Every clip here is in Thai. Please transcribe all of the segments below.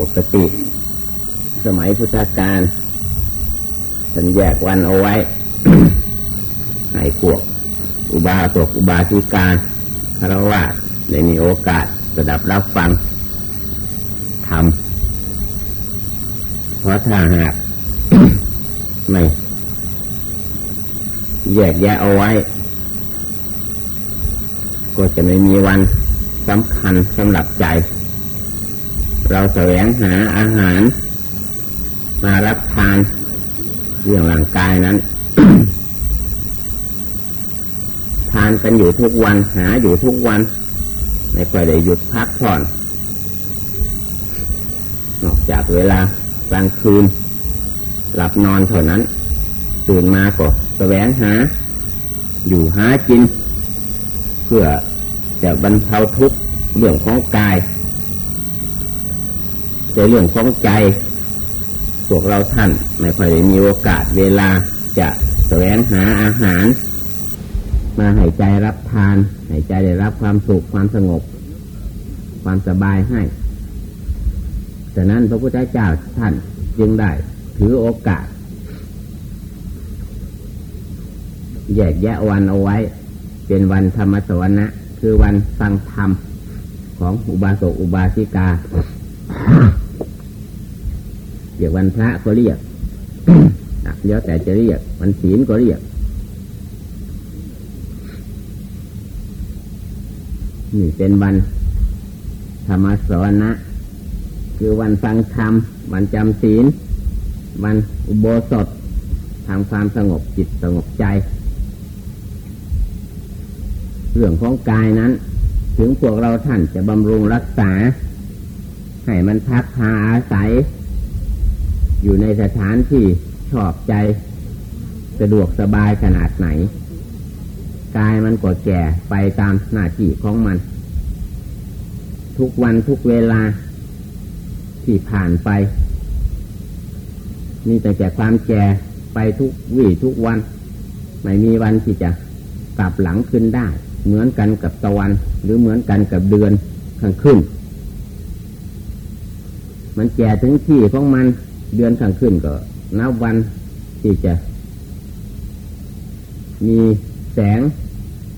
ปกติ สมัยพุทธกาลสัญแยกวันเอาไว้ให้พวก อุบาสกอุบาสิกาคารวะได้มีโอกาสระดับรับฟังทำเพราะถ้าหากไม่แยกแยะเอาไว้ ก็จะไม่มีวันสำคัญสำหรับใจ เราแสวงหาอาหาร มารับทานเรื่องร่างกายนั้น ทานกันอยู่ทุกวันหาอยู่ทุกวัน ไม่ค่อยได้หยุดพักผ่อน นอกจากเวลากลางคืน หลับนอนเท่านั้น ตื่นมาก็แสวงหา อยู่หากิน เพื่อจะบรรเทาทุกข์เรื่องของกาย แต่เรื่องของใจ พวกเราท่านไม่ค่อยได้มีโอกาสเวลาจะแสวงหาอาหาร มาให้ใจรับทานให้ใจได้รับความสุขความสงบ ความสบายให้ฉะนั้นพระพุทธเจ้าท่านจึงได้ถือโอกาส แยกแยะวันเอาไว้ เป็นวันธรรมสวรรณะคือวันฟังธรรมของอุบาสกอุบาสิกา เรียกวันพระก็เรียกเดี๋ยวแต่จะเรียกวันศีลก็เรียกนี่เป็นวันธรรมสวรณะคือวันฟังธรรม วันจำศีล วันอุโบสถทำความสงบจิตสงบใจ เรื่องของกายนั้น ถึงพวกเราท่านจะบำรุงรักษา ให้มันพักพาอาศัย อยู่ในสถานที่ชอบใจ สะดวกสบายขนาดไหน กายมันก็แก่ไปตามหน้าที่ของมัน ทุกวันทุกเวลาที่ผ่านไปมีแต่แก่ความแก่ไปทุกวี่ทุกวัน ไม่มีวันที่จะกลับหลังขึ้นได้ เหมือนกันกับตะวัน หรือเหมือนกันกับเดือนข้างขึ้น มันแก่ถึงที่ของมัน เดือนข้างขึ้นก็นับวันที่จะ มีแสง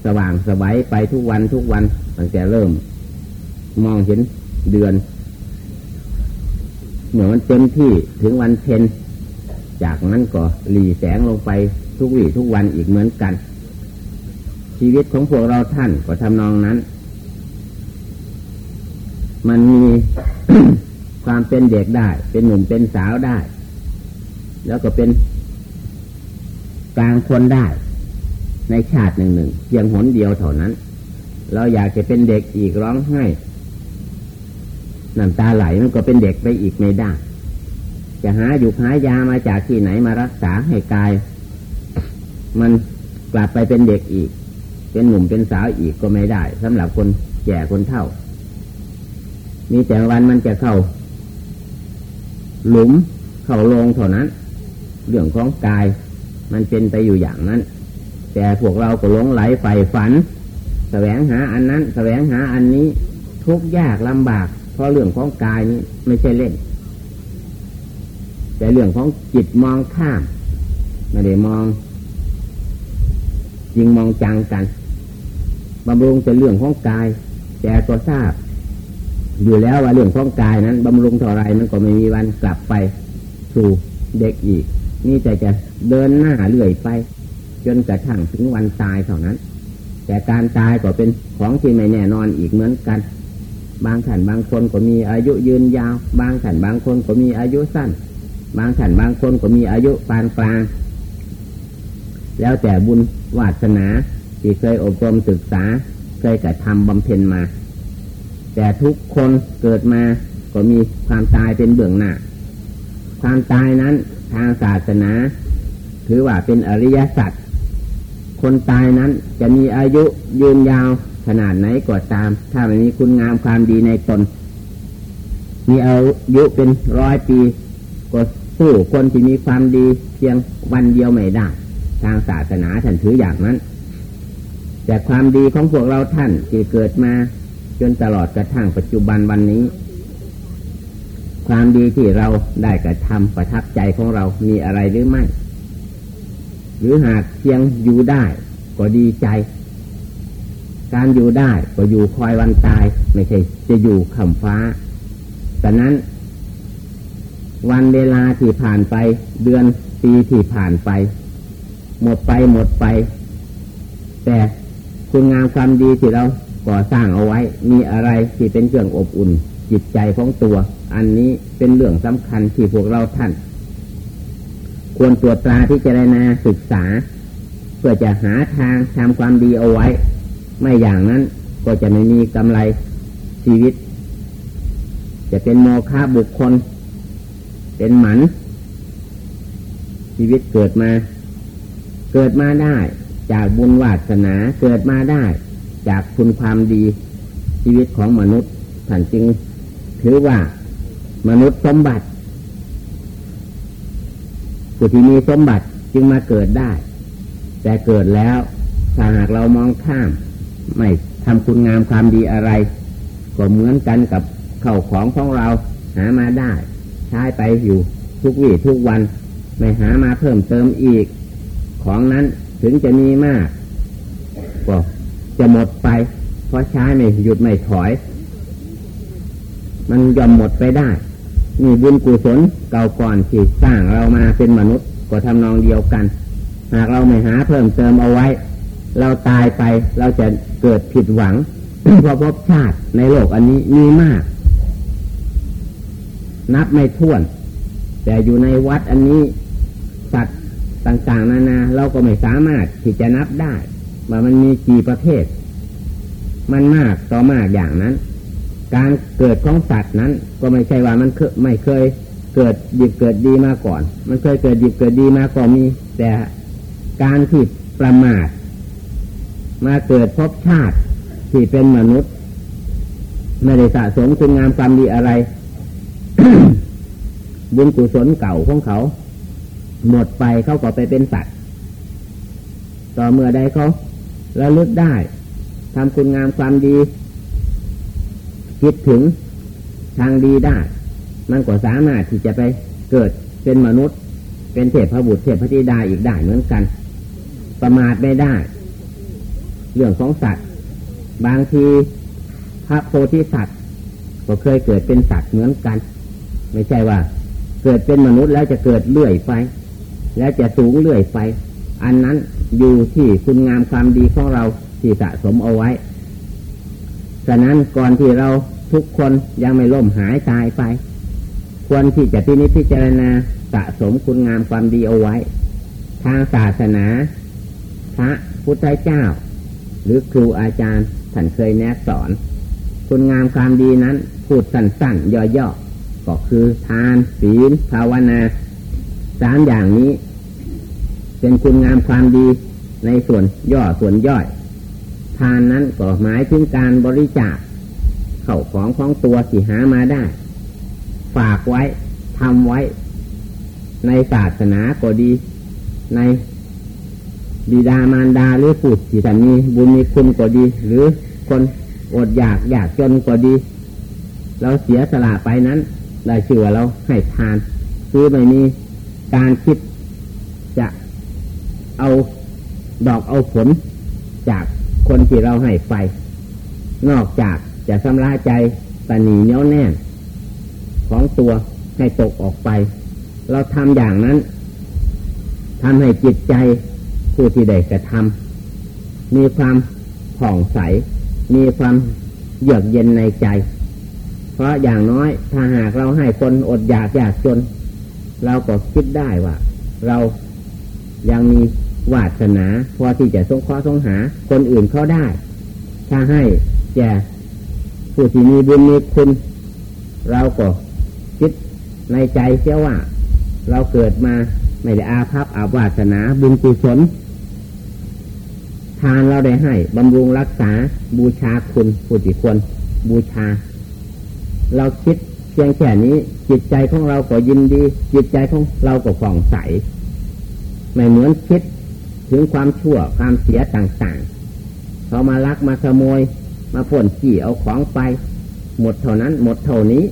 สว่างสบายไปทุกวันทุกวันตั้งแต่เริ่ม มองเห็นเดือนเหมือนมันเต็มที่ถึงวันเพ็ญจากนั้นก็หลีแสงลงไปทุกวี่ทุกวันอีกเหมือนกัน ชีวิตของพวกเราท่านก็ทำนองนั้น มันมี ความเป็นเด็กได้ เป็นหนุ่มเป็นสาวได้ แล้วก็เป็นกลางคนได้ ในชาติหนึ่งหนึ่งเพียงหนเดียวเท่านั้น เราอยากจะเป็นเด็กอีกร้องไห้น้ำตาไหลมันก็เป็นเด็กไปอีกไม่ได้ จะหาอยู่หายามาจากที่ไหนมารักษาให้กาย มันกลับไปเป็นเด็กอีก เป็นหนุ่มเป็นสาวอีกก็ไม่ได้สำหรับคนแก่คนเฒ่ามีแต่วันมันจะเข้า หลุมเข้าลงเท่านั้น เรื่องของกายมันเป็นไปอยู่อย่างนั้น แต่พวกเราก็หลงไหลใฝ่ฝัน แสวงหาอันนั้นแสวงหาอันนี้ทุกยากลำบาก เพราะเรื่องของกายนี้ไม่ใช่เล่น แต่เรื่องของจิตมองข้ามไม่ได้มองยิงมองจังกันบำรุงแต่เรื่องของกาย แต่ก็ทราบ อยู่แล้วว่าเรื่องของกายนั้นบำรุงเท่าไรมันก็ไม่มีวันกลับไปสู่เด็กอีก นี่แต่จะเดินหน้าเรื่อยไป จนกระทั่งถึงวันตายเท่านั้น แต่การตายก็เป็นของที่ไม่แน่นอนอีกเหมือนกัน บางท่านบางคนก็มีอายุยืนยาว บางท่านบางคนก็มีอายุสั้น บางท่านบางคนก็มีอายุปานกลาง แล้วแต่บุญวาสนาที่เคยอบรมศึกษาเคยกระทำบำเพ็ญมา แต่ทุกคนเกิดมาก็มีความตายเป็นเบื้องหน้า ความตายนั้นทางศาสนา ถือว่าเป็นอริยสัจ คนตายนั้นจะมีอายุยืนยาวขนาดไหนก็ตาม ถ้าไม่มีคุณงามความดีในตน มีอายุเป็นร้อยปีก็สู้คนที่มีความดีเพียงวันเดียวไม่ได้ ทางศาสนาท่านถืออย่างนั้น แต่ความดีของพวกเราท่านที่เกิดมา จนตลอดกระทั่งปัจจุบันวันนี้ ความดีที่เราได้กระทำประทับใจของเรามีอะไรหรือไม่ หรือหากเพียงอยู่ได้ก็ดีใจ การอยู่ได้ก็อยู่คอยวันตายไม่ใช่ จะอยู่ขำฟ้าแต่นั้นวันเวลาที่ผ่านไป เดือนปีที่ผ่านไป หมดไปหมดไป แต่คุณงามความดีที่เรา ก่อสร้างเอาไว้ มีอะไรที่เป็นเครื่องอบอุ่น จิตใจของตัว อันนี้เป็นเรื่องสำคัญที่พวกเราท่าน ควรตรวจตราที่จะได้นาศึกษา เพื่อจะหาทางทำความดีเอาไว้ ไม่อย่างนั้นก็จะไม่มีกำไรชีวิต จะเป็นโมฆะบุคคล เป็นหมัน ชีวิตเกิดมา เกิดมาได้ จากบุญวาสนาเกิดมาได้ จากคุณความดีชีวิตของมนุษย์ท่านจึงถือว่ามนุษย์สมบัติผู้ที่มีสมบัติจึงมาเกิดได้ แต่เกิดแล้วถ้าหากเรามองข้าม ไม่ทำคุณงามความดีอะไร ก็เหมือนกันกับเข่าของของเราหามาได้ ใช้ไปอยู่ทุกวี่ทุกวัน ไม่หามาเพิ่มเติมอีก ของนั้นถึงจะมีมากก็ จะหมดไป เพราะใช้ไม่หยุดไม่ถอย มันยอมหมดไปได้นี่บุญกุศลเก่าก่อนที่สร้างเรามาเป็นมนุษย์ก็ทำนองเดียวกัน หากเราไม่หาเพิ่มเติมเอาไว้ เราตายไปเราจะเกิดผิดหวังเพราะพบชาติในโลกอันนี้มีมาก นับไม่ถ้วน แต่อยู่ในวัดอันนี้สัตว์ต่างๆ นานา เราก็ไม่สามารถที่จะนับได้ ว่ามันมีกี่ประเภท มันมากต่อมากอย่างนั้น การเกิดของสัตว์นั้น ก็ไม่ใช่ว่ามันเคไม่เคยเกิดดีเกิดดีมาก่อน มันเคยเกิดดีเกิดดีมาก็มี แต่การที่ประมาทมาเกิดพบชาติที่เป็นมนุษย์ ไม่ได้สะสมคุณงามความดีอะไร บุญกุศลเก่าของเขา หมดไปเขาก็ไปเป็นสัตว์ ต่อเมื่อใดเขา ระลึกได้ทำคุณงามความดี คิดถึงทางดีได้ มันก็สามารถที่จะไปเกิดเป็นมนุษย์ เป็นเทพบุตรเทพธิดาอีกได้เหมือนกัน ประมาทไม่ได้ เรื่องของสัตว์ บางทีพระโพธิสัตว์ก็เคยเกิดเป็นสัตว์เหมือนกัน ไม่ใช่ว่า เกิดเป็นมนุษย์แล้วจะเกิดเลื่อยไป แล้วจะสูงเลื่อยไป อันนั้นอยู่ที่คุณงามความดีของเราที่สะสมเอาไว้ ฉะนั้นก่อนที่เราทุกคนยังไม่ล่มหายตายไป ควรที่จะพินิจพิจารณาสะสมคุณงามความดีเอาไว้ ทางศาสนา พระพุทธเจ้า หรือครูอาจารย์ท่านเคยแนะสอน คุณงามความดีนั้นพูดสั้นๆย่อๆก็คือทานศีลภาวนาสามอย่างนี้ เป็นคุณงามความดีในส่วนย่อส่วนย่อย ทานนั้นก็หมายถึงการบริจาคเข่าของของตัวที่หามาได้ ฝากไว้ทำไว้ ในศาสนาก็ดี ในบิดามารดาหรือผู้ที่ท่านมีบุญมีคุณก็ดี หรือคนอดอยากอยากจนก็ดี เราเสียสละไปนั้น ได้ชื่อเราให้ทาน คือไม่มีการคิด เอาดอกเอาผลจากคนที่เราให้ไป นอกจากจะชำระใจตนีเนี้ยแน่นของตัวให้ตกออกไป เราทำอย่างนั้นทำให้จิตใจผู้ที่ได้กระทำมีความผ่องใส มีความเยือกเย็นในใจ เพราะอย่างน้อยถ้าหากเราให้คนอดอยากอยากจน เราก็คิดได้ว่า เรายังมี วาสนา พอที่จะสงเคราะห์สงหา คนอื่นเขาได้ ถ้าให้แก่ผู้ที่มีบุญมีคุณ เราก็คิดในใจเชื่อว่า เราเกิดมาไม่ได้อาภัพอาวาสนาบุญกุศลทานเราได้ให้บำรุงรักษาบูชาคุณผู้ที่ควรบูชา เราคิดเพียงแค่นี้ จิตใจของเราก็ยินดี จิตใจของเราก็ฟ่องใส ไม่เหมือนคิด ถึงความชั่วความเสียต่างๆ เขามาลักมาขโมย มาพ่นขี่เอาของไป หมดเท่านั้นหมดเท่านี้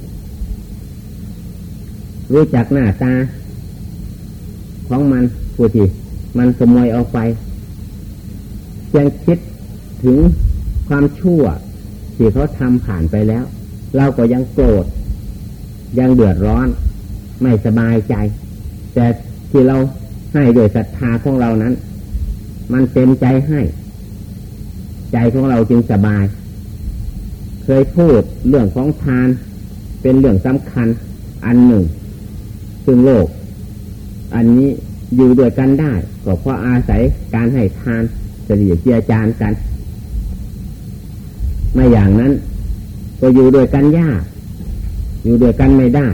รู้จักหน้าตา ของมันผู้ที่มันขโมยเอาไปยังคิดถึงความชั่วที่เขาทำผ่านไปแล้ว เราก็ยังโกรธยังเดือดร้อน ไม่สบายใจ แต่ที่เราให้โดยศรัทธาของเรานั้น มันเต็มใจให้ ใจของเราจึงสบาย เคยพูดเรื่องของทาน เป็นเรื่องสำคัญอันหนึ่ง ซึ่งโลก อันนี้อยู่ด้วยกันได้ ก็เพราะอาศัยการให้ทานเฉลี่ยเจียจานกัน ไม่อย่างนั้น ก็อยู่ด้วยกันยาก อยู่ด้วยกันไม่ได้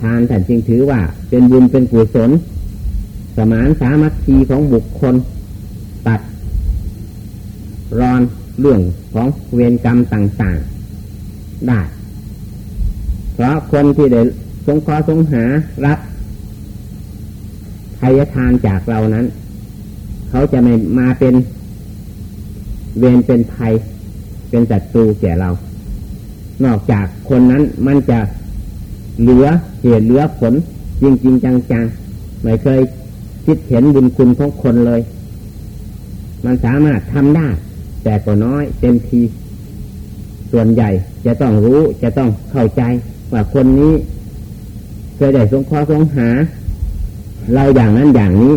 ทานแต่จริงถือว่า เป็นบุญเป็นกุศล สมานสามัคคีของบุคคล ตัด รอนเรื่องของเวรกรรมต่างๆ ได้ เพราะคนที่ได้สงเคราะห์สงหารับทายทานจากเรานั้น เขาจะไม่มาเป็นเวรเป็นภัย เป็นศัตรูแก่เรา นอกจากคนนั้นมันจะเหลือเหตุเหลือผลจริงจริงจังๆไม่เคย คิดเห็นบุญคุณของคนเลย มันสามารถทำได้ แต่ก็น้อยเต็มที ส่วนใหญ่จะต้องรู้จะต้องเข้าใจ ว่าคนนี้เคยได้สงเคราะห์สงหา เราอย่างนั้นอย่างนี้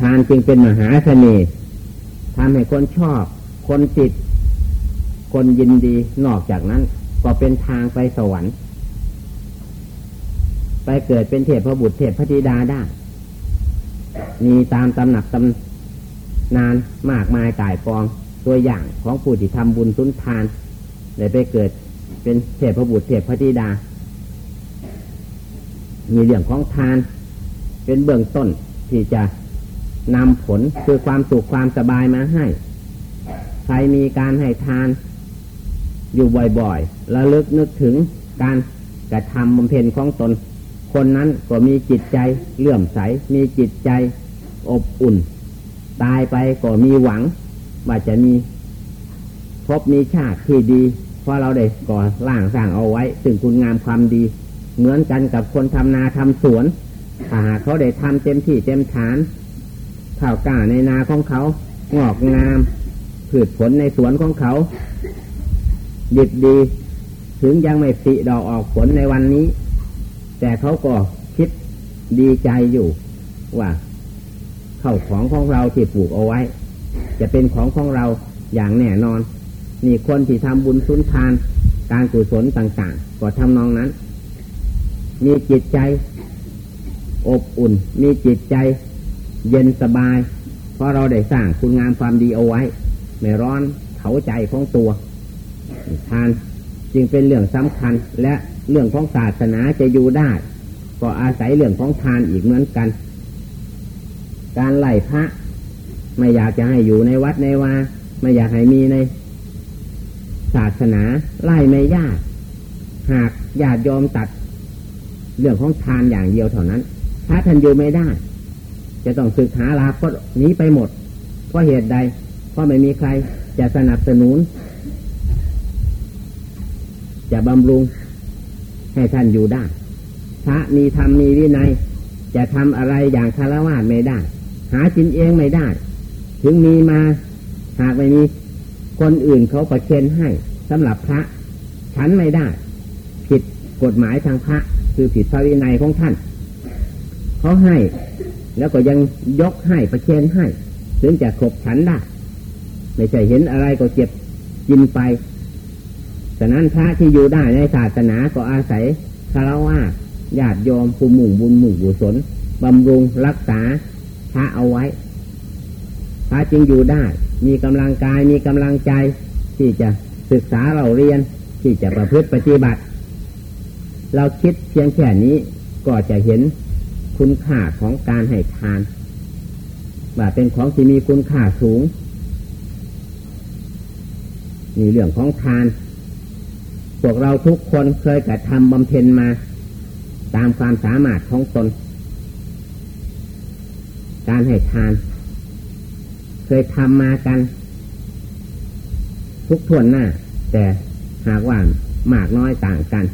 ทานจึงเป็นมหาเสน่ห์ทำให้คนชอบ คนติด คนยินดีนอกจากนั้น ก็เป็นทางไปสวรรค์ไปเกิดเป็นเทพพระบุตรเทพพระธิดาได้ มีตามตำหนักตำนานมากมายกายกองตัวอย่างของผู้ที่ทำบุญสุนทานเลยไปเกิดเป็นเทพบุตรเทพพระธิดา มีเรื่องของทาน เป็นเบื้องต้นที่จะนำผลคือความสุขความสบายมาให้ ใครมีการให้ทานอยู่บ่อยๆแล้วลึกนึกถึงการกระทำบำเพ็ญของตน คนนั้นก็มีจิตใจเลื่อมใส มีจิตใจอบอุ่น ตายไปก็มีหวัง ว่าจะมีพบมีชาติที่ดี เพราะเราได้ก่อร่างสร้างเอาไว้ถึงคุณงามความดี เหมือนกันกับคนทำนาทำสวนถ้าหากเขาได้ทำเต็มที่เต็มฐานข้าวกล้าในนาของเขางอกงามผืชผลในสวนของเขาดิบดี ถึงยังไม่สิดอกออกผลในวันนี้ แต่เขาก็คิดดีใจอยู่ว่าเข้าของของเราที่ปลูกเอาไว้ จะเป็นของของเราอย่างแน่นอนนี่คนที่ทำบุญสุนทาน การกุศลต่างๆ ก็ทำนองนั้น มีจิตใจ อบอุ่น มีจิตใจ เย็นสบาย เพราะเราได้สร้างคุณงามความดีเอาไว้ ไม่ร้อนเขาใจของตัว ทานจึงเป็นเรื่องสำคัญและ เรื่องของศาสนาจะอยู่ได้ ก็อาศัยเรื่องของทานอีกเหมือนกัน การไล่พระ ไม่อยากจะให้อยู่ในวัดในวาไม่อยากให้มีใน ศาสนาไล่ไม่ยากหากญาติยอมตัด เรื่องของทานอย่างเดียวเท่านั้นถ้าท่านอยู่ไม่ได้ จะต้องศึกหาลาก็หนีไปหมด เพราะเหตุใด เพราะไม่มีใครจะสนับสนุน จะบำรุง ให้ท่านอยู่ได้ พระมีธรรมมีวินัย จะทำอะไรอย่างคารวะไม่ได้ หาจินเองไม่ได้ ถึงมีมาหากไม่มีคนอื่นเขาประเคนให้สำหรับพระ ฉันไม่ได้ ผิดกฎหมายทางพระ คือผิดพระวินัยของท่านเขาให้ แล้วก็ยังยกให้ประเคนให้ ถึงจะขบฉันได้ ไม่ใช่เห็นอะไรก็เก็บกินไป ฉะนั้นพระที่อยู่ได้ในศาสนาก็อาศัยคารวะญาติโยมผู้มุ่งบุญมุ่งบุศลบำรุงรักษาพระเอาไว้ พระจึงอยู่ได้ มีกำลังกายมีกำลังใจ ที่จะศึกษาเราเรียนที่จะประพฤติปฏิบัติ เราคิดเพียงแค่นี้ก็จะเห็นคุณค่าของการให้ทาน ว่าเป็นของที่มีคุณค่าสูง มีเรื่องของทาน พวกเราทุกคนเคยกระทำบำเพ็ญมา ตามความสามารถของตน การให้ทาน เคยทำมากัน ทุกทวนหน้า แต่หากว่ามากน้อยต่างกัน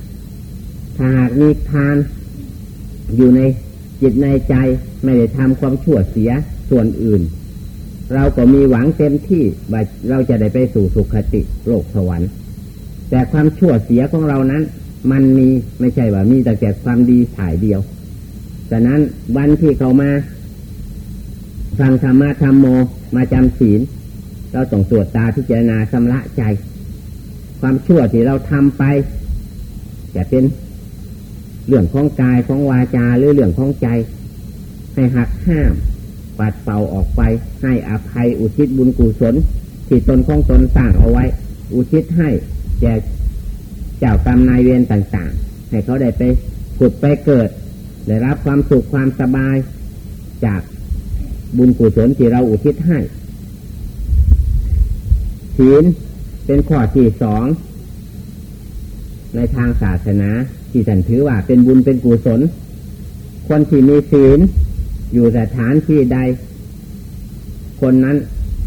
ถ้าหากมีทาน อยู่ในจิตในใจไม่ได้ทำความชั่วเสียส่วนอื่น เราก็มีหวังเต็มที่ว่าเราจะได้ไปสู่สุขติโลกสวรรค์ แต่ความชั่วเสียของเรานั้น มันมีไม่ใช่ว่ามีแต่แก่ความดีถ่ายเดียวดังนั้นวันที่เขามาฟังธรรมะธรรมโมมาจำศีลเราต้องตรวจตาพิจารณาชำระใจ ความชั่วที่เราทำไปจะเป็นเรื่องของกายของวาจาหรือเรื่องของใจ ให้หักห้ามปัดเป่าออกไป ให้อภัยอุทิศบุญกุศลที่ตนของตนสร้างเอาไว้ อุทิศให้ แก่เจ้ากรรมนายเวรต่างๆ ให้เขาได้ไปผุดไปเกิด ได้รับความสุขความสบายจากบุญกุศลที่เราอุทิศให้ศีลเป็นข้อที่สอง ในทางศาสนาที่ท่านถือว่าเป็นบุญเป็นกุศล คนที่มีศีลอยู่สถานที่ใด คนนั้น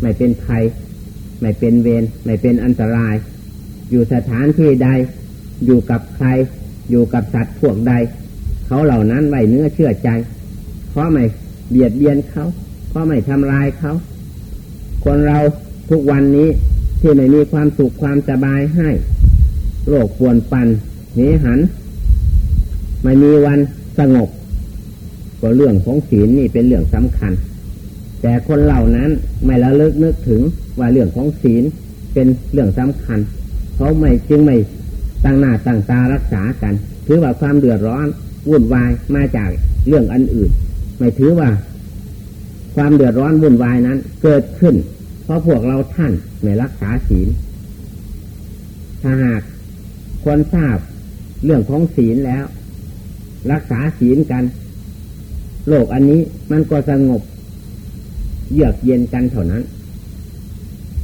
ไม่เป็นภัย ไม่เป็นเวรไม่เป็นอันตราย อยู่สถานที่ใด อยู่กับใคร อยู่กับสัตว์พวกใด เขาเหล่านั้นไว้เนื้อเชื่อใจ เพราะไม่เบียดเบียนเขาเพราะไม่ทำลายเขา คนเราทุกวันนี้ที่ไม่มีความสุขความสบายให้โลกปวนปันเหหัน ไม่มีวันสงบ ก็เรื่องของศีลนี่เป็นเรื่องสำคัญ แต่คนเหล่านั้นไม่ละเลิกนึกถึงว่าเรื่องของศีลเป็นเรื่องสำคัญ เขาไม่จึงไม่ตั้งหน้าตั้งตารักษากัน ถือว่าความเดือดร้อนวุ่นวายมาจากเรื่องอันอื่น ไม่ถือว่า ความเดือดร้อนวุ่นวายนั้น เกิดขึ้น เพราะพวกเราท่านไม่รักษาศีลถ้าหากคนทราบเรื่องของศีลแล้ว รักษาศีลกัน โลกอันนี้มันก็สงบ เยือกเย็นกันเท่านั้น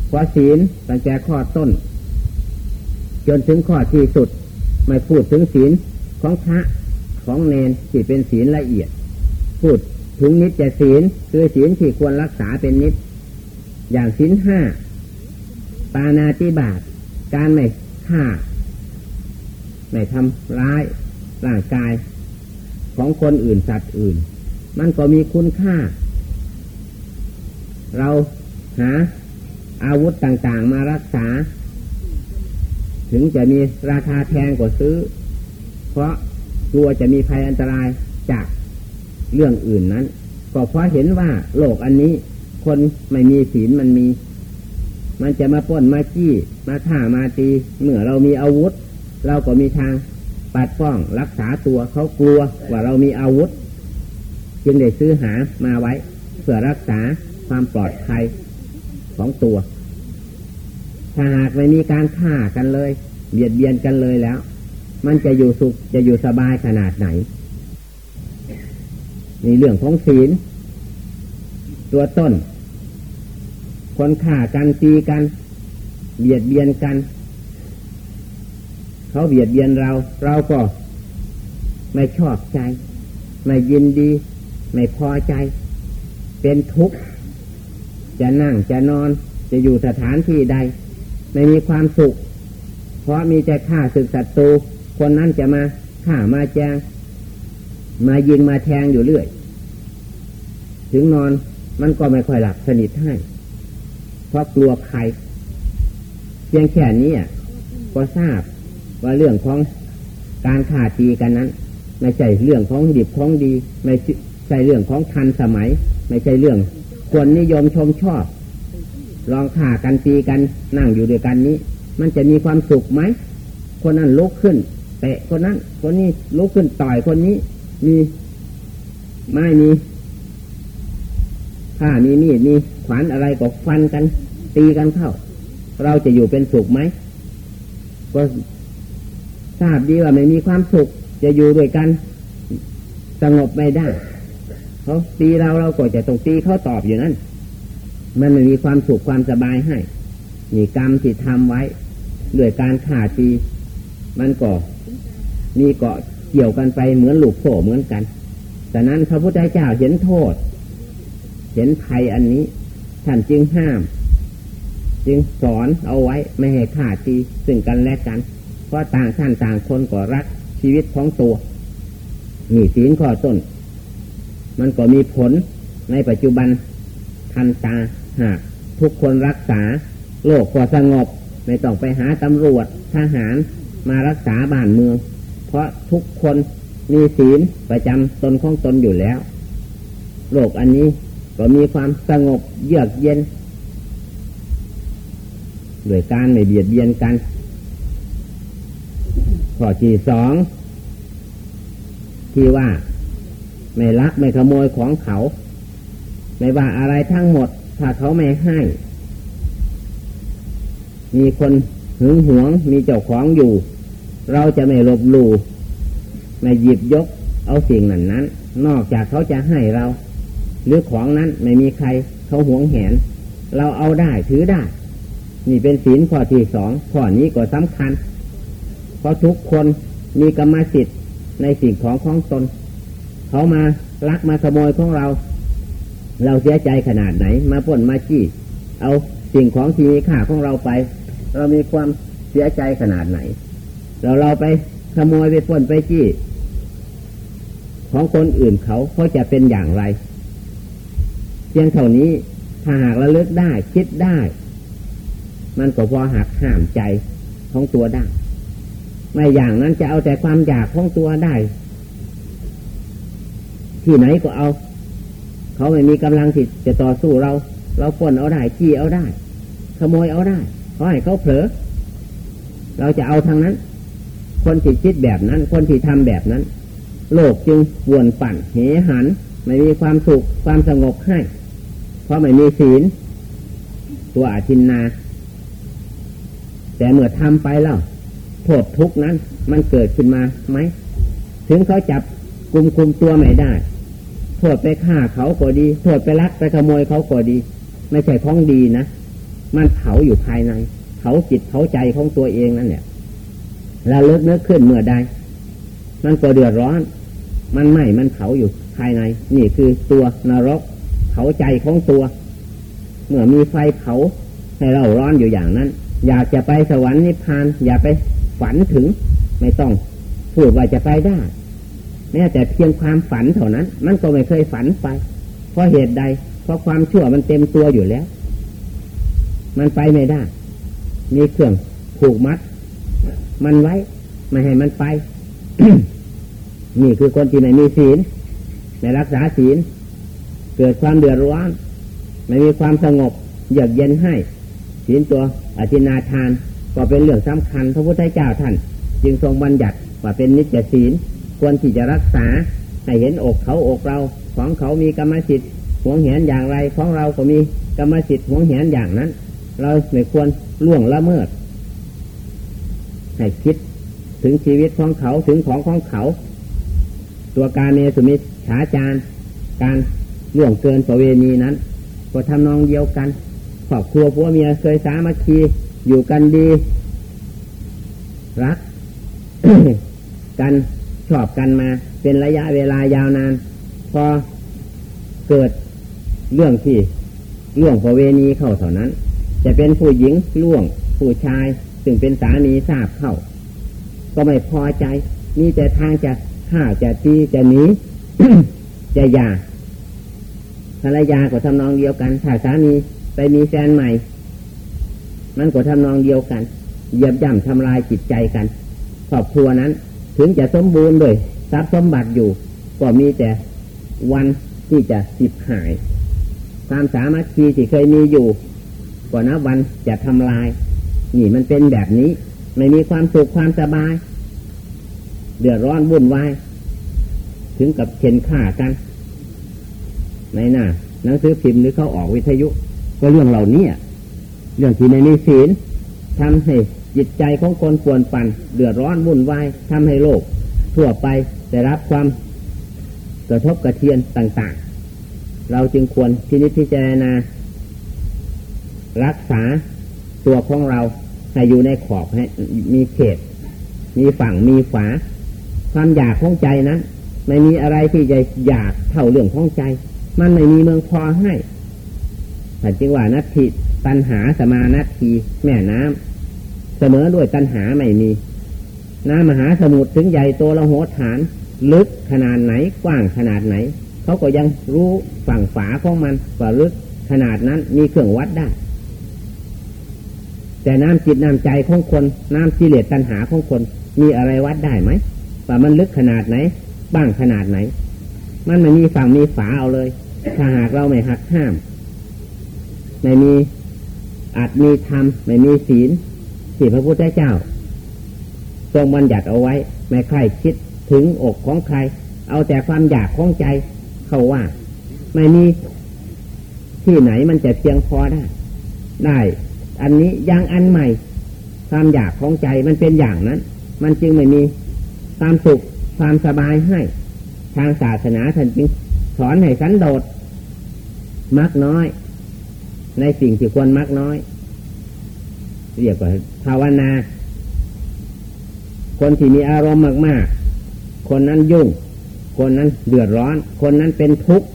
เพราะศีลตั้งแต่ข้อต้น จนถึงข้อที่สุดไม่พูดถึงศีลของพระของเนนที่เป็นศีลละเอียด พูดถึงนิจจะศีลคือศีลที่ควรรักษาเป็นนิจอย่างศีลห้าปานาติบาตการไม่ฆ่า ไม่ทำร้ายร่างกายของคนอื่นสัตว์อื่น มันก็มีคุณค่า เราหาอาวุธต่างๆมารักษา ถึงจะมีราคาแพงกว่าซื้อ เพราะกลัวจะมีภัยอันตรายจากเรื่องอื่นนั้น ก็เพราะเห็นว่าโลกอันนี้ คนไม่มีศีลมันมี มันจะมาป้นมาจี้มาฆ่ามาตี เมื่อเรามีอาวุธ เราก็มีทางปัดป้องรักษาตัวเขากลัวว่าเรามีอาวุธ จึงได้ซื้อหามาไว้ เพื่อรักษาความปลอดภัยของตัว ถ้าหากไม่มีการฆ่ากันเลย เบียดเบียนกันเลยแล้ว มันจะอยู่สุขจะอยู่สบายขนาดไหนนี่เรื่องของศีล ตัวต้น คนฆ่ากันตีกัน เบียดเบียนกัน เขาเบียดเบียนเรา เราก็ไม่ชอบใจ ไม่ยินดี ไม่พอใจ เป็นทุกข์ จะนั่งจะนอนจะอยู่สถานที่ใด ไม่มีความสุข เพราะมีแต่ฆ่าศึกศัตรูคนนั้นจะมาฆ่ามาแจงมายิงมาแทงอยู่เรื่อย ถึงนอนมันก็ไม่ค่อยหลับสนิทให้ เพราะกลัวภัยเพียงแค่นี้ก็ทราบว่าเรื่องของการขาดตีกันนั้น ไม่ใช่เรื่องของดิบของดี ไม่ใช่เรื่องของทันสมัย ไม่ใช่เรื่องควรนิยมชมชอบ ลองข่ากันตีกันนั่งอยู่ด้วยกันนี้ มันจะมีความสุขไหม คนนั้นลุกขึ้นเตะคนนั้น คนนี้ลุกขึ้นต่อยคนนี้ มีไม้มีผ้ามีมีดมีขวานอะไรก็ฟันกัน ตีกันเข้า เราจะอยู่เป็นสุขไหมก็ทราบดีว่าไม่มีความสุข จะอยู่ด้วยกัน สงบไม่ได้เขาตีเราเราก็จะต้องตีเขาตอบอยู่นั่น มันไม่มีความสุขความสบายให้มีกรรมที่ทำไว้ด้วยการขาตีมันก็มีเกาะเกี่ยวกันไปเหมือนลูกโซ่เหมือนกันแต่นั้นพระพุทธเจ้าเห็นโทษ เห็นภัยอันนี้ ท่านจึงห้าม จึงสอนเอาไว้ไม่ให้ขาดตีซึ่งกันและกัน เพราะต่างท่านต่างคนก็รักชีวิตของตัวนี่ศีลข้อต้น มันก็มีผลในปัจจุบันทันตา ทุกคนรักษาโลกก็สงบ ไม่ต้องไปหาตำรวจทหารมารักษาบ้านเมือง เพราะทุกคนมีศีลประจำตนของตนอยู่แล้ว โลกอันนี้ก็มีความสงบเยือกเย็นด้วยการไม่เบียดเบียนกัน ข้อที่สองที่ว่า ไม่ลักไม่ขโมยของเขา ไม่ว่าอะไรทั้งหมด ถ้าเขาไม่ให้ มีคนหึงหวง มีเจ้าของอยู่ เราจะไม่ลบหลู่ไม่หยิบยก เอาสิ่งนั้นนั้น นอกจากเขาจะให้เรา หรือของนั้นไม่มีใคร เขาหวงแหน เราเอาได้ถือได้ นี่เป็นศีลข้อที่สองข้อนี้ก็สำคัญ เพราะทุกคนมีกรรมสิทธิ์ในสิ่งของของตน เขามาลักมาขโมยของเรา เราเสียใจขนาดไหน มาป่นมาจี้ เอาสิ่งของที่มีค่าของเราไป เรามีความเสียใจขนาดไหน เราเราไปขโมยไปป่นไปจี้ ของคนอื่นเขาเขาจะเป็นอย่างไรเพียงเท่านี้ถ้าหากระลึกได้ คิดได้ มันก็พอหักห้ามใจของตัวได้ ไม่อย่างนั้นจะเอาแต่ความอยากของตัวได้ ที่ไหนก็เอา เขาไม่มีกำลังที่จะต่อสู้เรา เราปนเอาได้ขี้เอาได้ ขโมยเอาได้เขาให้เขาเผลอ เราจะเอาทางนั้น คนที่คิดแบบนั้น คนที่ทำแบบนั้น โลกจึงวนปั่นเหหัน ไม่มีความสุขความสงบให้ เพราะไม่มีศีล ตัวอาทินนา แต่เมื่อทำไปแล้วโทษทุกนั้น มันเกิดขึ้นมาไหม ถึงเขาจับกลุ่มคุมตัวไม่ได้ โทษไปฆ่าเขาก็ดีโทษไปลักไปขโมยเขาก็ดี ไม่ใช่ของดีนะ มันเผาอยู่ภายใน เผาจิตเผาใจของตัวเองนั่นแหละเราเลิกนึกขึ้นเมื่อใดมันก็เดือดร้อน มันไหม้มันเผาอยู่ภายใน นี่คือตัวนรก เผาใจของตัว เมื่อมีไฟเผาให้เราร้อนอยู่อย่างนั้น อยากจะไปสวรรค์นิพพาน อย่าไปฝันถึง ไม่ต้องพูดว่าจะไปได้ แม้แต่เพียงความฝันเท่านั้น มันก็ไม่เคยฝันไป เพราะเหตุใด เพราะความชั่วมันเต็มตัวอยู่แล้ว มันไปไม่ได้ มีเครื่องผูกมัด มันไว้ ไม่ให้มันไป นี่คือคนที่ไม่มีศีลไม่รักษาศีล เกิดความเดือดร้อน ไม่มีความสงบเยือกเย็นให้ศีลตัวอธินาทานก็เป็นเรื่องสำคัญ พระพุทธเจ้าท่าน จึงทรงบัญญัติว่าเป็นนิจศีล ควรที่จะรักษาให้เห็นอกเขาอกเรา ของเขามีกรรมสิทธิ์หวงเหียนอย่างไรของเราก็มีกรรมสิทธิ์หวงเหียนอย่างนั้น เราไม่ควรล่วงละเมิด ให้คิดถึงชีวิตของเขาถึงของของเขา ตัวการเนสุมิฉาจารการล่วงเกินประเวณีนั้นก็ทำนองเดียวกันครอบครัวผัวเมียเคยสามัคคีอยู่กันดี รัก กัน ชอบกันมา เป็นระยะเวลายาวนาน พอเกิดเรื่องที่ล่วงประเวณีเข้าเท่านั้น จะเป็นผู้หญิงล่วงผู้ชายซึ่งเป็นสามีทราบเข้า ก็ไม่พอใจมีแต่ทางจะฆ่าจะตีจะหนีจะหย่าภรรยาก็ทำนองเดียวกันถ้าสามีไปมีแฟนใหม่ มันก็ทำนองเดียวกันเยียบย่ำทำลายจิตใจกันครอบครัวนั้น ถึงจะสมบูรณ์ด้วยทรัพย์สมบัติอยู่ ก็มีแต่วันที่จะสิบหาย ความสามัคคีที่เคยมีอยู่ก่อนนะวันจะทำลาย นี่มันเป็นแบบนี้ ไม่มีความสุขความสบาย เดือดร้อนวุ่นวายถึงกับเข็นฆ่ากันในหน้าหนังสือพิมพ์หรือเขาออกวิทยุ ก็เรื่องเหล่านี้เรื่องที่ไม่มีศีลทำให้ จิตใจของคนควรปั่นเดือดร้อนวุ่นวายทำให้โลก ทั่วไปได้รับความกระทบกระเทียนต่าง ๆ เราจึงควรพินิจพิจารณา รักษาตัวของเราให้อยู่ในขอบให้มีเขต มีฝั่งมีฝา ความอยากของใจนั้นไม่มีอะไรที่จะอยากเท่าเรื่องของใจ มันไม่มีเมืองพอให้แต่จึงว่านัตถิตัณหาสมานาทีแม่น้ำ เสมอด้วยตัณหาไม่มี น้ำมหาสมุทรถึงใหญ่โตละหัวฐาน ลึกขนาดไหนกว้างขนาดไหน เขาก็ยังรู้ฝั่งฝาของมันว่าลึกขนาดนั้นมีเครื่องวัดได้ แต่น้ำจิตน้ำใจของคน น้ำสิเลตตัณหาของคน มีอะไรวัดได้ไหมว่ามันลึกขนาดไหน บ้างขนาดไหน มันไม่มีฝั่งมีฝาเอาเลย ถ้าหากเราไม่หักห้าม ไม่มีอาจมีธรรมไม่มีศีล ที่พระพุทธเจ้า ทรงบัญญัติเอาไว้ ไม่ใครคิดถึงอกของใคร เอาแต่ความอยากของใจเขาว่า ไม่มีที่ไหนมันจะเพียงพอได้ ได้ อันนี้ยังอันใหม่ ความอยากของใจมันเป็นอย่างนั้น มันจึงไม่มีความสุขความสบายให้ ทางศาสนาท่านจึงสอนให้สันโดษมักน้อย ในสิ่งที่ควรมักน้อย เรียกว่าภาวนา คนที่มีอารมณ์มาก ๆ คนนั้นยุ่ง คนนั้นเดือดร้อน คนนั้นเป็นทุกข์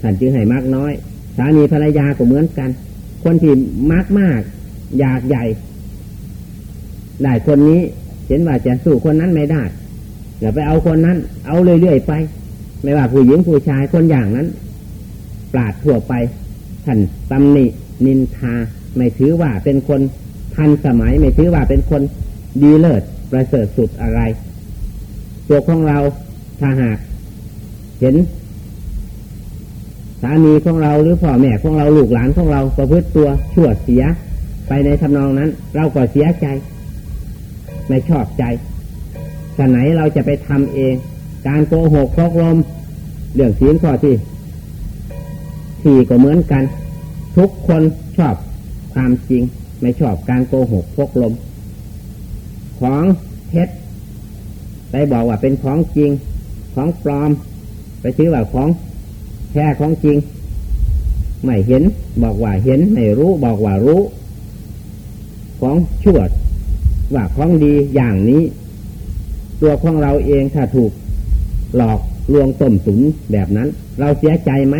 ท่านจึงให้มากน้อย สามีภรรยาก็เหมือนกัน คนที่มากมากอยากใหญ่ได้คนนี้เห็นว่าจะสู้คนนั้นไม่ได้อย่าไปเอาคนนั้น เอาเรื่อยๆไป ไม่ว่าผู้หญิงผู้ชายคนอย่างนั้น ปราดทั่วไปท่านตำหนิ นินทาไม่ถือว่าเป็นคนทันสมัย ไม่ถือว่าเป็นคนดีเลิศประเสริฐสุดอะไร ตัวของเราถ้าหากเห็นสามีของเราหรือพ่อแม่ของเราลูกหลานของเราประพฤติตัวชั่วเสีย ไปในทำนองนั้น เราก็เสียใจ ไม่ชอบใจฉะไหนเราจะไปทำเอง การโกหกพกลมเรื่องศีลข้อที่สี่ก็เหมือนกัน ทุกคนชอบความจริง ไม่ชอบการโกหกพกลม ของเท็จไปบอกว่าเป็นของจริง ของปลอม ไปซื้อว่าของแท้ของจริง ไม่เห็น บอกว่าเห็น ไม่รู้บอกว่ารู้ ของชั่วว่าของดีอย่างนี้ ตัวของเราเองถ้าถูก หลอกลวงต้มตุนแบบนั้น เราเสียใจไหม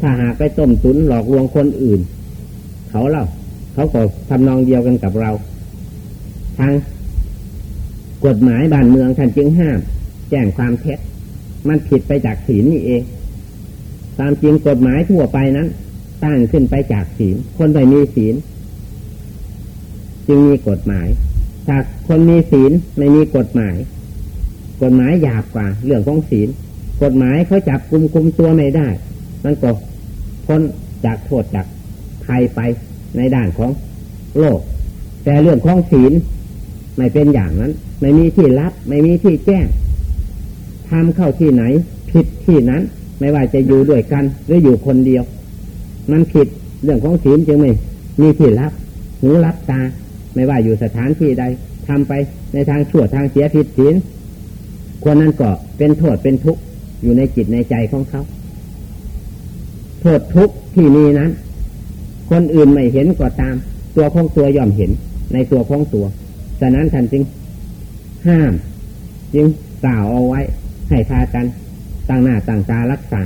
ถ้าหากไปต้มตุนหลอกลวงคนอื่น เขาเล่า เขาก็ทำนองเดียวกันกับเรา ทางกฎหมายบ้านเมืองท่านจึงห้าม แจ้งความเท็จ มันผิดไปจากศีลนี่เอง ตามจริงกฎหมายทั่วไปนั้นตั้งขึ้นไปจากศีล คนไม่มีศีล จึงมีกฎหมายถ้าคนมีศีลไม่มีกฎหมาย กฎหมายหยาบกว่า เรื่องของศีล กฎหมายเขาจับกุมคุมตัวไม่ได้ มันก็ พ้นจากโทษจากภัยไปในด้านของโลก แต่เรื่องของศีลไม่เป็นอย่างนั้น ไม่มีที่รับ ไม่มีที่แจ้งทำเข้าที่ไหน ผิดที่นั้น ไม่ว่าจะอยู่ด้วยกันหรืออยู่คนเดียว มันผิดเรื่องของศีลจึงไม่มีที่รับหูรับตา ไม่ว่าอยู่สถานที่ใดทำไปในทางชั่วทางเสียผิดศีลคนนั้นก็เป็นโทษเป็นทุกข์อยู่ในจิตในใจของเขา โทษทุกข์ที่มีนั้น คนอื่นไม่เห็นก็ตาม ตัวของตัวย่อมเห็น ในตัวของตัวฉะนั้นท่านจึงห้ามจึงกล่าวเอาไว้ ให้พากันตั้งหน้าตั้งตารักษา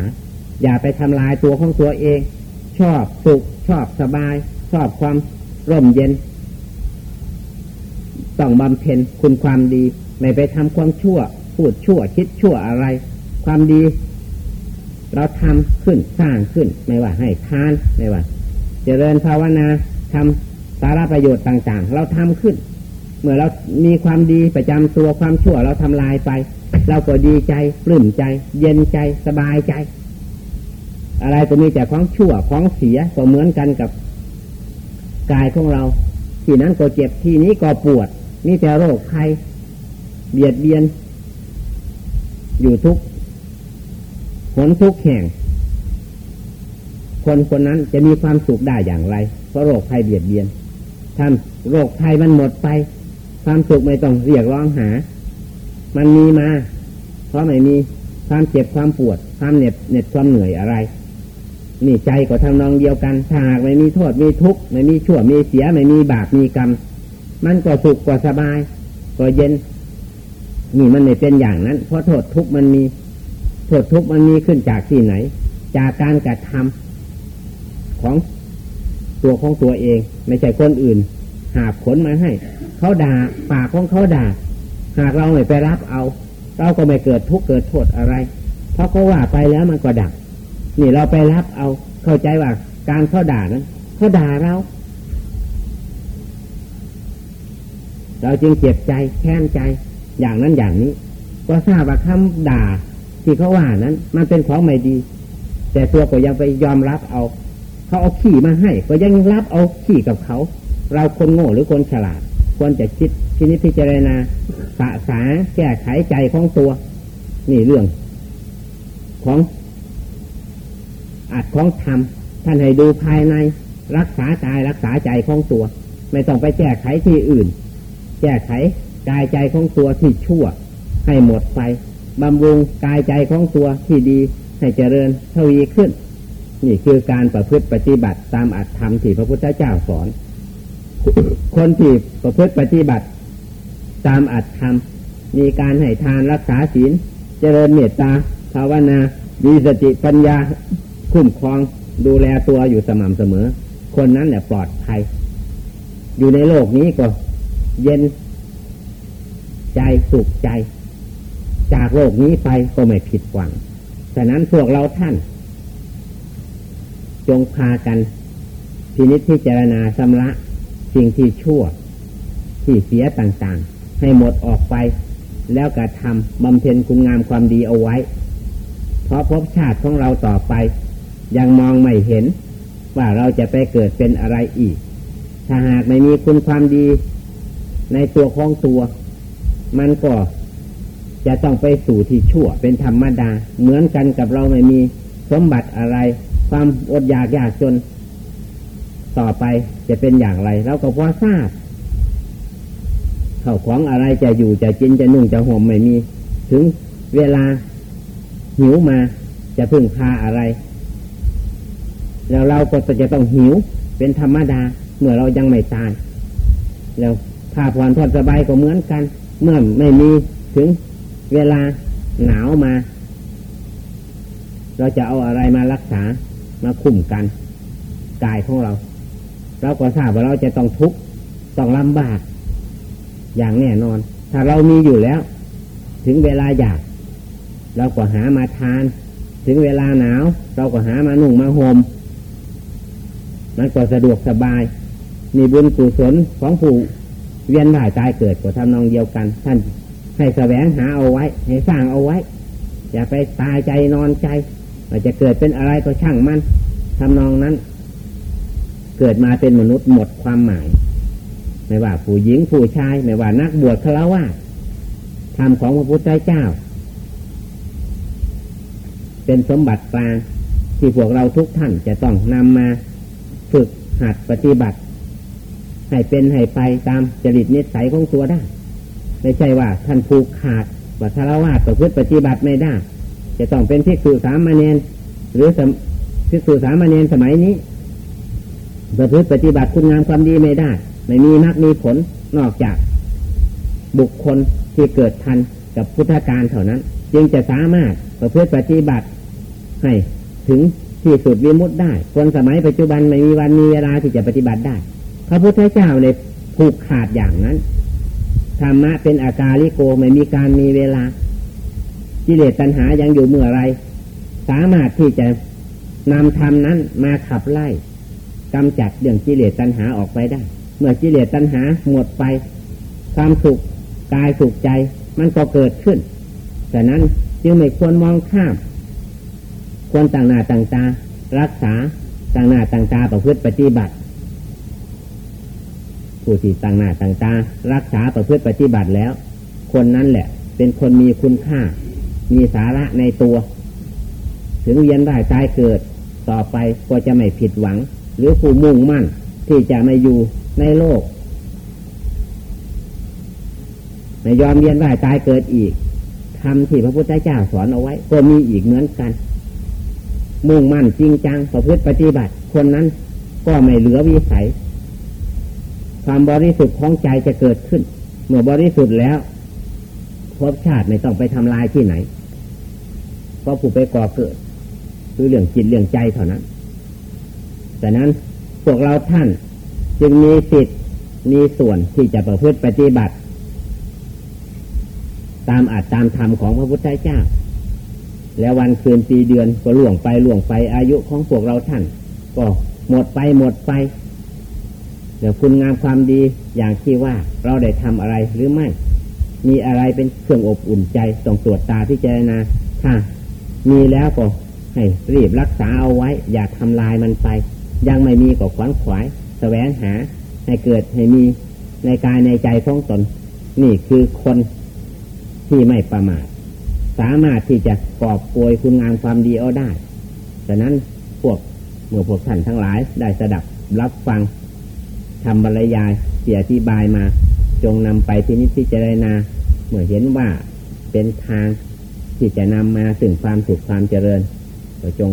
อย่าไปทำลายตัวของตัวเอง ชอบสุขชอบสบาย ชอบความร่มเย็น ต้องบำเพ็ญคุณความดี ไม่ไปทำความชั่ว พูดชั่วคิดชั่วอะไร ความดี เราทำขึ้นสร้างขึ้น ไม่ว่าให้ทานไม่ว่า เจริญภาวนาทำสาระประโยชน์ต่างๆ เราทำขึ้น เมื่อเรามีความดีประจำตัวความชั่วเราทำลายไป เราก็ดีใจปลื้มใจ เย็นใจสบายใจ อะไรก็มีแต่ของชั่วของเสียก็เหมือนกันกับกายของเรา ที่นั้นก็เจ็บที่นี้ก็ปวด นี่แต่โรคภัยเบียดเบียน อยู่ทุก ผลทุกแห่ง คนคนนั้นจะมีความสุขได้อย่างไร เพราะโรคภัยเบียดเบียนท่านโรคภัยมันหมดไป ความสุขไม่ต้องเรียกร้องหา มันมีมา เพราะไม่มีความเจ็บความปวด ความเหน็ดเหน็ดความเหนื่อยอะไร นี่ใจก็ทำนองเดียวกันถ้าหากไม่มีโทษมีทุกข์ไม่มีชั่วมีเสียไม่มีบาปมีกรรม มันก็สุขกว่าสบาย ก็เย็น นี่มันไม่เป็นอย่างนั้น เพราะโทษทุกข์มันมี ทษทุกข์มันมีขึ้นจากที่ไหน จากการกระทำของตัวของตัวเอง ไม่ใช่คนอื่น หาผลมาให้เเขาด่าปากของเขาด่า หากเราไม่ไปรับเอา เราก็ไม่เกิดทุกข์เกิดโทษอะไร เพราะเขาว่าไปแล้วมันก็ดับนี่เราไปรับเอาเข้าใจว่าการเขาด่านั้นเขาด่าเราเราจึงเจ็บใจแค้นใจอย่างนั้นอย่างนี้ ก็ทราบว่าคำด่า ที่เขาว่านั้น มันเป็นของไม่ดี แต่ตัวก็ยังไปยอมรับเอา เขาเอาขี่มาให้ ก็ยังรับเอาขี่กับเขา เราคนโง่หรือคนฉลาด ควรจะคิดทีนี้พิจารณาสะสาแก้ไขใจของตัว นี่เรื่อง ของอัดของทำท่านให้ดูภายใน รักษากายรักษาใจของตัว ไม่ต้องไปแก้ไขที่อื่น แก้ไขกายใจของตัวที่ชั่ว ให้หมดไป บำรุงกายใจของตัวที่ดีให้เจริญทวีขึ้น นี่คือการประพฤติปฏิบัติตามอัตธรรมที่พระพุทธเจ้าสอน คนที่ประพฤติปฏิบัติตามอัตธรรม มีการให้ทานรักษาศีล เจริญเมตตาภาวนามีสติปัญญาคุ้มครองดูแลตัวอยู่สม่ำเสมอ คนนั้นแหละปลอดภัย อยู่ในโลกนี้ก็เย็นใจสุขใจ จากโลกนี้ไปก็ไม่ผิดหวังฉะนั้นพวกเราท่าน จงพากันพินิจพิจารณาสำระสิ่งที่ชั่ว ที่เสียต่างๆ ให้หมดออกไป แล้วกระทำบำเพ็ญคุณงามความดีเอาไว้ เพราะภพชาติของเราต่อไป ยังมองไม่เห็น ว่าเราจะไปเกิดเป็นอะไรอีก ถ้าหากไม่มีคุณความดี ในตัวของตัว มันก็ จะต้องไปสู่ที่ชั่วเป็นธรรมดา เหมือนกันกับเราไม่มีสมบัติอะไร ความอดอยากยากจน ต่อไปจะเป็นอย่างไรเราก็พอทราบเข้าของอะไรจะอยู่จะกินจะนุ่งจะห่มไม่มี ถึงเวลาหิวมาจะพึ่งพาอะไร แล้วเราก็จะต้องหิวเป็นธรรมดา เมื่อเรายังไม่ตายแล้วถ้าผ่อนทอดสบายก็เหมือนกัน เมื่อไม่มีถึง เวลาหนาวมา เราจะเอาอะไรมารักษามาคุ้มกันกายของเรา เราก็ทราบว่าเราจะต้องทุกข์ต้องลำบาก อย่างแน่นอน ถ้าเรามีอยู่แล้ว ถึงเวลาอยาก เราก็หามาทาน ถึงเวลาหนาว เราก็หามาหนุ่งมาหม่มมันก็สะดวกสบาย มีบุญกุศลของผู้เวียนว่ายตายเกิดก็ทำนองเดียวกัน ท่าน ให้แสวงหาเอาไว้ ให้สร้างเอาไว้ อย่าไปตายใจนอนใจว่าจะเกิดเป็นอะไรก็ช่างมันทำนองนั้น เกิดมาเป็นมนุษย์หมดความหมาย ไม่ว่าผู้หญิงผู้ชาย ไม่ว่านักบวชฆราวาสธรรมของพระพุทธเจ้า เป็นสมบัติกลางที่พวกเราทุกท่านจะต้องนำมาฝึกหัดปฏิบัติ ให้เป็นให้ไปตามจริตนิสัยของตัวได้ ไม่ใช่ว่าท่านผูกขาดว่าทารวาสประพฤติปฏิบัติไม่ได้ จะต้องเป็นพิสูสามเณรหรือพิสูสามเณรสมัยนี้ประพฤติปฏิบัติคุณงามความดีไม่ได้ ไม่มีนักมีผลนอกจาก บุคคลที่เกิดทันกับพุทธการเท่านั้น จึงจะสามารถประพฤติปฏิบัติให้ถึงที่สุดวิมุตได้ คนสมัยปัจจุบันไม่มีวันมีเวลาที่จะปฏิบัติได้ พระพุทธเจ้าเลยผูกขาดอย่างนั้น ธรรมะเป็นอาการลิโกไม่มีการมีเวลากิเลสตัณหายังอยู่เมื่อไร สามารถที่จะนำธรรมนั้นมาขับไล่กำจัดเรื่องกิเลสตัณหาออกไปได้ เมื่อกิเลสตัณหาหมดไป ความสุขกายสุขใจมันก็เกิดขึ้นแต่นั้นจึงไม่ควรมองข้าม ควรต่างหน้าต่างตา รักษาต่างหน้าต่างตาประพฤติปฏิบัติ ผู้ที่ต่างหน้าต่างตารักษาประพฤติปฏิบัติแล้ว คนนั้นแหละ เป็นคนมีคุณค่า มีสาระในตัว ถึงเวียนได้ตายเกิด ต่อไปก็จะไม่ผิดหวัง หรือผู้มุ่งมั่น ที่จะไม่อยู่ในโลกไม่ยอมเวียนได้ตายเกิดอีกทำที่พระพุทธเจ้าสอนเอาไว้ ก็มีอีกเหมือนกัน มุ่งมั่นจริงจังประพฤติปฏิบัติ คนนั้นก็ไม่เหลือวิสัย ความบริสุทธิ์ของใจจะเกิดขึ้น เมื่อบริสุทธิ์แล้วภพชาติไม่ต้องไปทำลายที่ไหน เพราะผู้ไปก่อเกิด คือเรื่องจิตเรื่องใจเท่านั้นแต่นั้นพวกเราท่านจึงมีสิทธิ์มีส่วนที่จะประพฤติปฏิบัติ ตามอัตตามธรรมของพระพุทธเจ้า แล้ววันคืนปีเดือนก็ล่วงไปล่วงไปอายุของพวกเราท่าน ก็หมดไปหมดไป เดี๋ยวคุณงามความดีอย่างที่ว่าเราได้ทำอะไรหรือไม่ มีอะไรเป็นเครื่องอบอุ่นใจต้องตรวจตาพิจารณาถ้ามีแล้วก็ให้รีบรักษาเอาไว้ อย่าทำลายมันไป ยังไม่มีก็ขวนขวายแสวงหา ให้เกิดให้มีในกายในใจของตน นี่คือคนที่ไม่ประมาทสามารถที่จะกอบโกยคุณงามความดีเอาได้ฉะนั้นพวกเมื่อพวกท่านทั้งหลายได้สดับรับฟัง ทำบรรยายเสียที่บายมา จงนำไปพินิจพิจารณาเมื่อเห็นว่าเป็นทางที่จะนำมาถึงความสุขความเจริญก็จง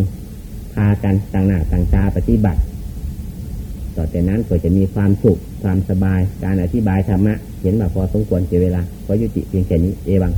พากันต่างหน้าต่างตาปฏิบัติ ต่อจากนั้นก็จะมีความสุขความสบายการอธิบายธรรมะ เห็นว่าพอสมควรเสียเวลาขอยุติเพียงแค่นี้เอวัง